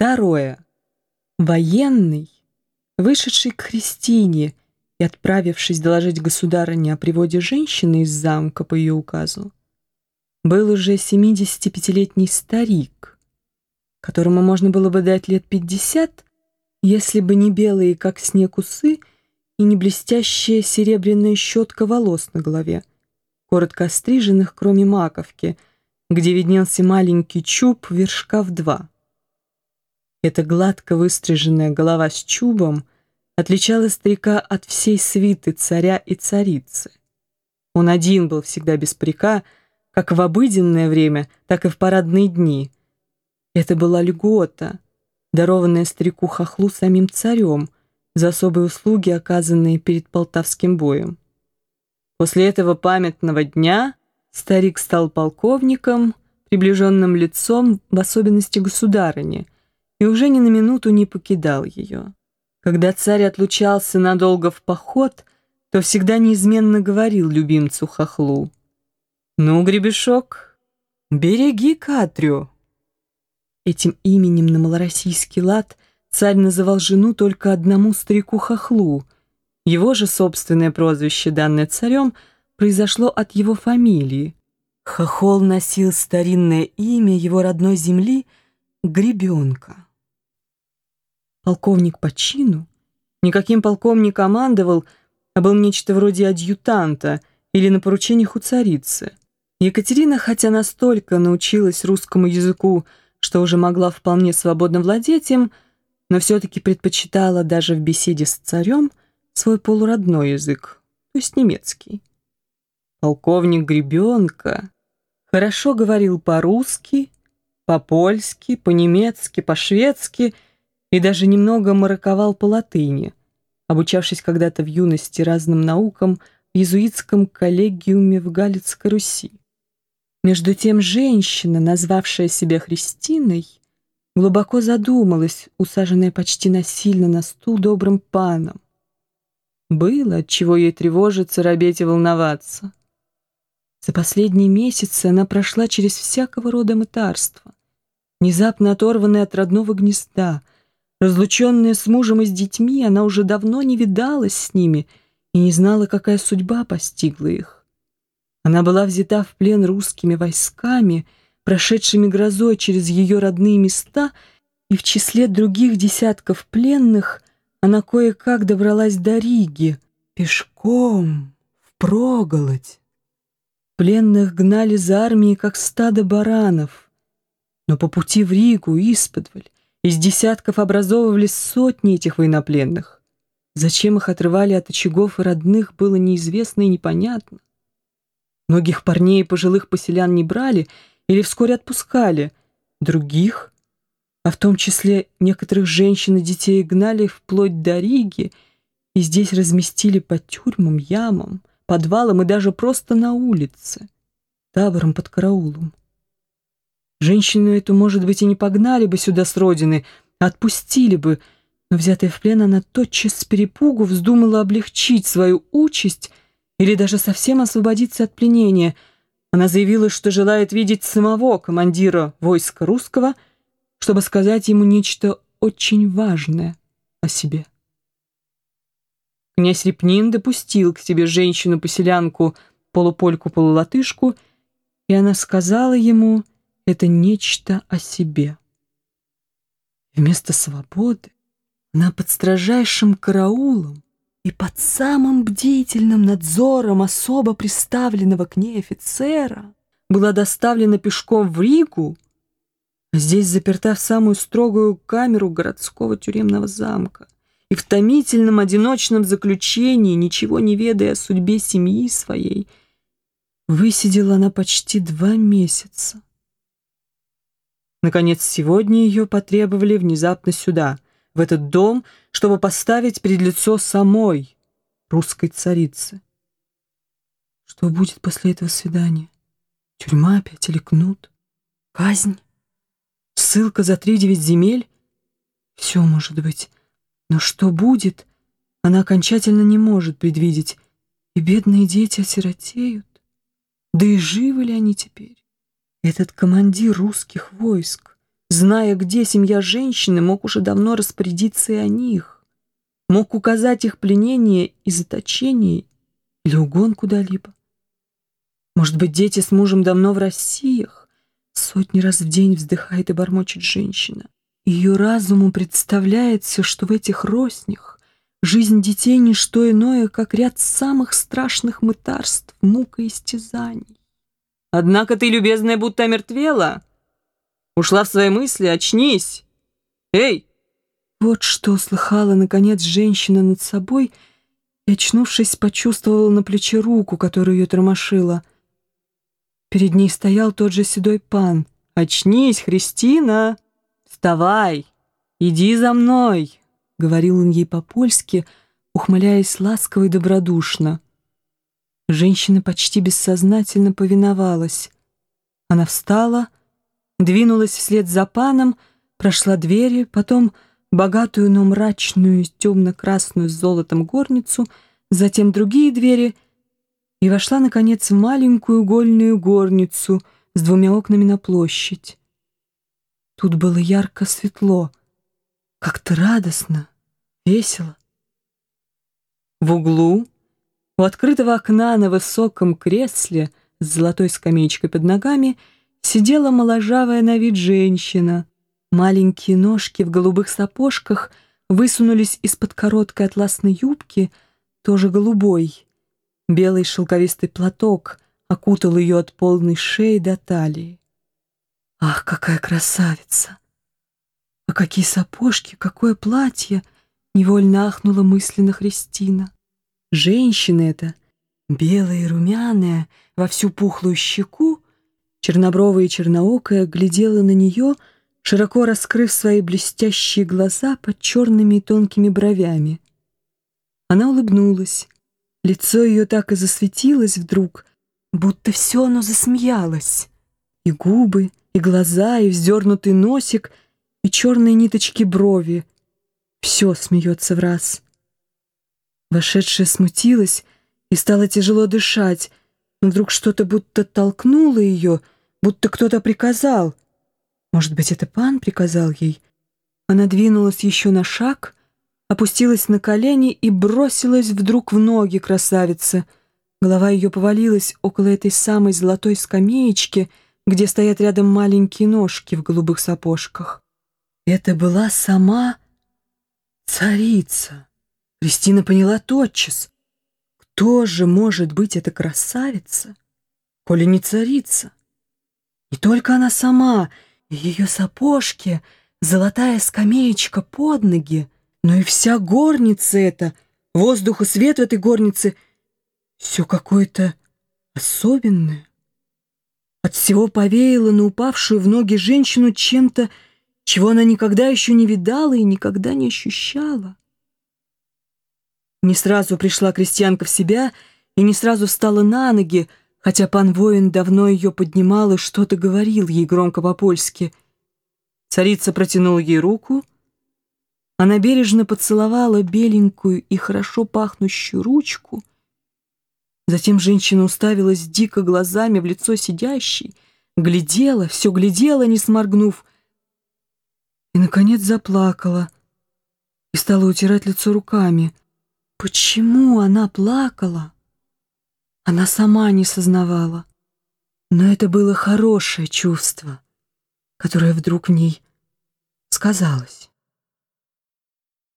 Второе. Военный, вышедший к Христине и отправившись доложить государыне о приводе женщины из замка по ее указу, был уже 75-летний старик, которому можно было бы дать лет 50, если бы не белые, как снег, усы и не блестящая серебряная щетка волос на голове, коротко остриженных, кроме маковки, где виднелся маленький чуб вершка в два. Эта гладко выстриженная голова с чубом отличала старика от всей свиты царя и царицы. Он один был всегда без парика, как в обыденное время, так и в парадные дни. Это была льгота, дарованная старику Хохлу самим царем за особые услуги, оказанные перед Полтавским боем. После этого памятного дня старик стал полковником, приближенным лицом, в особенности государыни, и уже ни на минуту не покидал ее. Когда царь отлучался надолго в поход, то всегда неизменно говорил любимцу Хохлу — «Ну, гребешок, береги Катрю». Этим именем на малороссийский лад царь называл жену только одному старику Хохлу. Его же собственное прозвище, данное царем, произошло от его фамилии. Хохол носил старинное имя его родной земли Гребенка. Полковник по чину никаким полком не командовал, а был нечто вроде адъютанта или на поручениях у царицы. Екатерина, хотя настолько научилась русскому языку, что уже могла вполне свободно владеть им, но все-таки предпочитала даже в беседе с царем свой полуродной язык, то есть немецкий. Полковник Гребенка хорошо говорил по-русски, по-польски, по-немецки, по-шведски и даже немного мараковал по-латыни, обучавшись когда-то в юности разным наукам в иезуитском коллегиуме в Галицкой Руси. Между тем женщина, назвавшая себя Христиной, глубоко задумалась, усаженная почти насильно на стул добрым паном. Было, от чего ей тревожиться, робеть и волноваться. За последние месяцы она прошла через всякого рода мытарства, внезапно оторванная от родного гнезда, разлученная с мужем и с детьми, она уже давно не видалась с ними и не знала, какая судьба постигла их. Она была взята в плен русскими войсками, прошедшими грозой через ее родные места, и в числе других десятков пленных она кое-как добралась до Риги, пешком, впроголодь. Пленных гнали за армией, как стадо баранов. Но по пути в Ригу, исподволь, из десятков образовывались сотни этих военнопленных. Зачем их отрывали от очагов и родных, было неизвестно и непонятно. Многих парней и пожилых поселян не брали или вскоре отпускали. Других, а в том числе некоторых женщин и детей, гнали вплоть до Риги и здесь разместили по тюрьмам, ямам, подвалам и даже просто на улице, табором под караулом. Женщину эту, может быть, и не погнали бы сюда с родины, а отпустили бы, но взятая в плен, она тотчас с перепугу вздумала облегчить свою участь или даже совсем освободиться от пленения. Она заявила, что желает видеть самого командира войска русского, чтобы сказать ему нечто очень важное о себе. Князь Репнин допустил к себе женщину-поселянку, полупольку-полулатышку, и она сказала ему это нечто о себе. Вместо свободы она под строжайшим караулом и под самым бдительным надзором особо приставленного к ней офицера была доставлена пешком в Ригу, а здесь заперта в самую строгую камеру городского тюремного замка и в томительном одиночном заключении, ничего не ведая о судьбе семьи своей, высидела она почти два месяца. Наконец, сегодня ее потребовали внезапно сюда — в этот дом, чтобы поставить перед лицо самой русской царицы. Что будет после этого свидания? Тюрьма опять или кнут? Казнь? Ссылка за три девять земель? Все может быть. Но что будет, она окончательно не может предвидеть. И бедные дети осиротеют. Да и живы ли они теперь? Этот командир русских войск, зная, где семья женщины, мог уже давно распорядиться и о них. Мог указать их пленение и заточение или угон куда-либо. Может быть, дети с мужем давно в Россиях? Сотни раз в день вздыхает и бормочет женщина. Ее разуму представляется, что в этих роснях жизнь детей не что иное, как ряд самых страшных мытарств, мук и истязаний. Однако ты, любезная, будто омертвела. Ушла в свои мысли, очнись. Эй! Вот что услыхала, наконец, женщина над собой и, очнувшись, почувствовала на плече руку, которую ее тормошила. Перед ней стоял тот же седой пан. «Очнись, Христина! Вставай! Иди за мной!» — говорил он ей по-польски, ухмыляясь ласково и добродушно. Женщина почти бессознательно повиновалась. Она встала, двинулась вслед за паном, прошла двери, потом богатую, но мрачную, темно-красную с золотом горницу, затем другие двери и вошла, наконец, в маленькую угольную горницу с двумя окнами на площадь. Тут было ярко светло, как-то радостно, весело. В углу у открытого окна на высоком кресле с золотой скамеечкой под ногами сидела моложавая на вид женщина. Маленькие ножки в голубых сапожках высунулись из-под короткой атласной юбки, тоже голубой. Белый шелковистый платок окутал ее от полной шеи до талии. Ах, какая красавица! А какие сапожки, какое платье! Невольно ахнула мысленно Христина. Женщина эта, белая и румяная, во всю пухлую щеку, чернобровая и черноокая, глядела на нее, широко раскрыв свои блестящие глаза под черными и тонкими бровями. Она улыбнулась. Лицо ее так и засветилось вдруг, будто все оно засмеялось. И губы, и глаза, и вздернутый носик, и черные ниточки брови. Все смеется в раз. Вошедшая смутилась и стала тяжело дышать, но вдруг что-то будто толкнуло ее, будто кто-то приказал. Может быть, это пан приказал ей? Она двинулась еще на шаг, опустилась на колени и бросилась вдруг в ноги красавицы. Голова ее повалилась около этой самой золотой скамеечки, где стоят рядом маленькие ножки в голубых сапожках. Это была сама царица. Кристина поняла тотчас. Кто же может быть эта красавица, коли не царица? Не только она сама, и ее сапожки, золотая скамеечка под ноги, но и вся горница эта, воздух и свет в этой горнице, все какое-то особенное. От всего повеяло на упавшую в ноги женщину чем-то, чего она никогда еще не видала и никогда не ощущала. Не сразу пришла крестьянка в себя и не сразу встала на ноги, хотя пан воин давно ее поднимал и что-то говорил ей громко по-польски. Царица протянула ей руку. Она бережно поцеловала беленькую и хорошо пахнущую ручку. Затем женщина уставилась дико глазами в лицо сидящей, глядела, все глядела, не сморгнув, и, наконец, заплакала и стала утирать лицо руками — Почему она плакала? Она сама не сознавала. Но это было хорошее чувство, которое вдруг в ней сказалось.